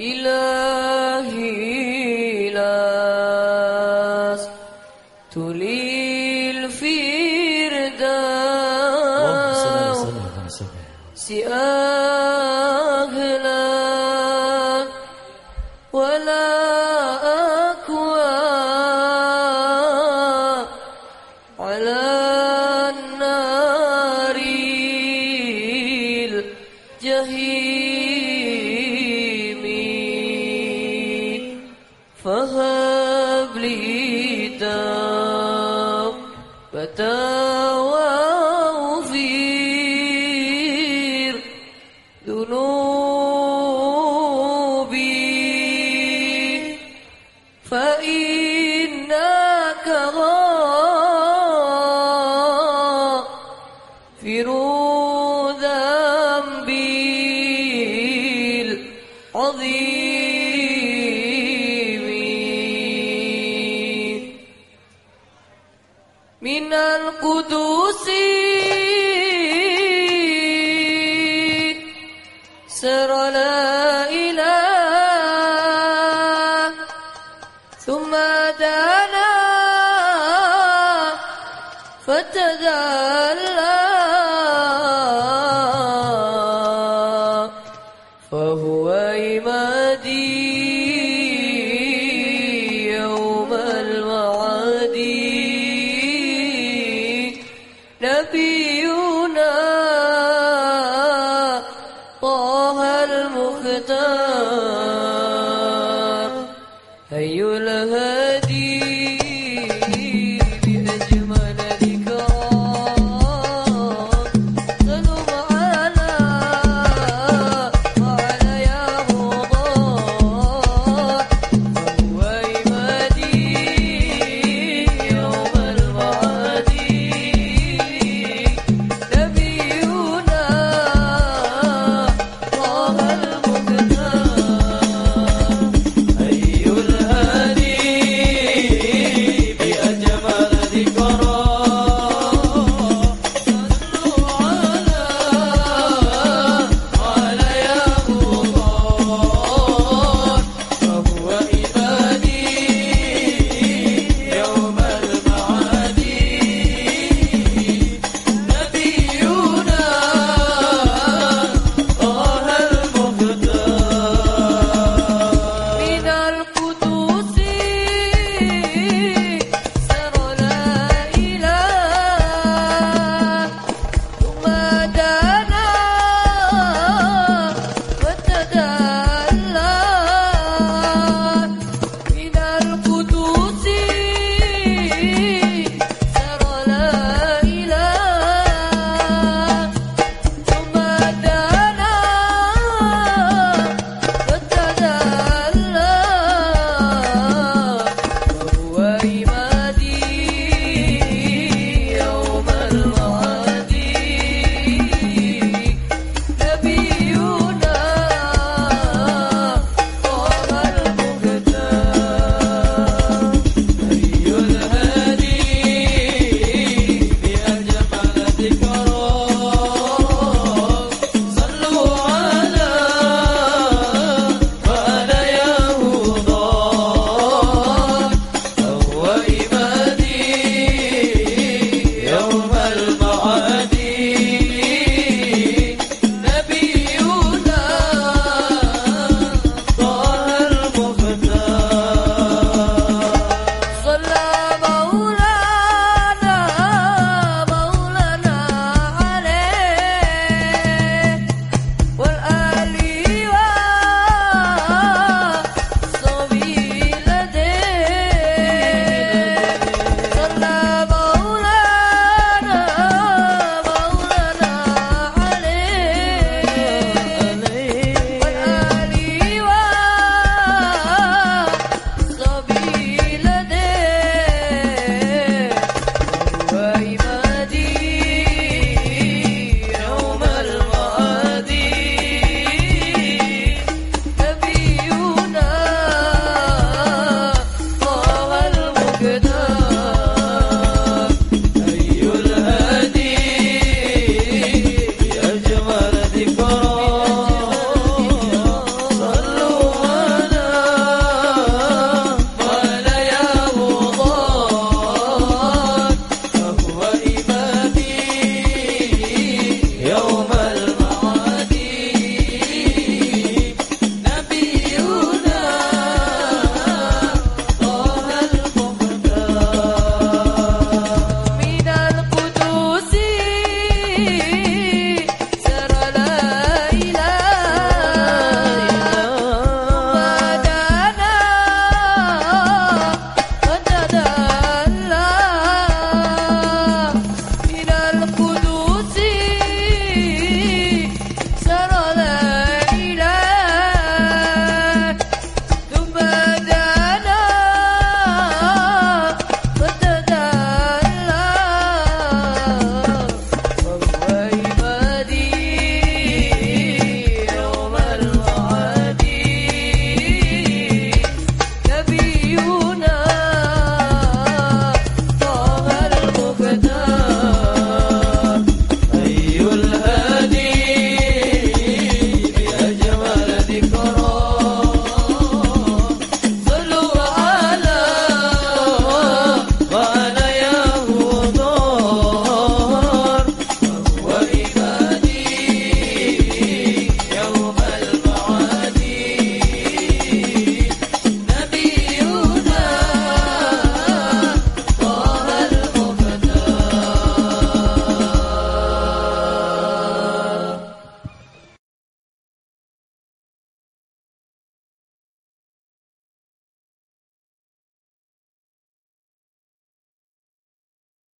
إلهي لاس تلي الفرداس سأهلا ولا أكوى على لي توبة وأغفر ذنوبي. فإنك القدوس. سر لا إله تَتَّقُونَ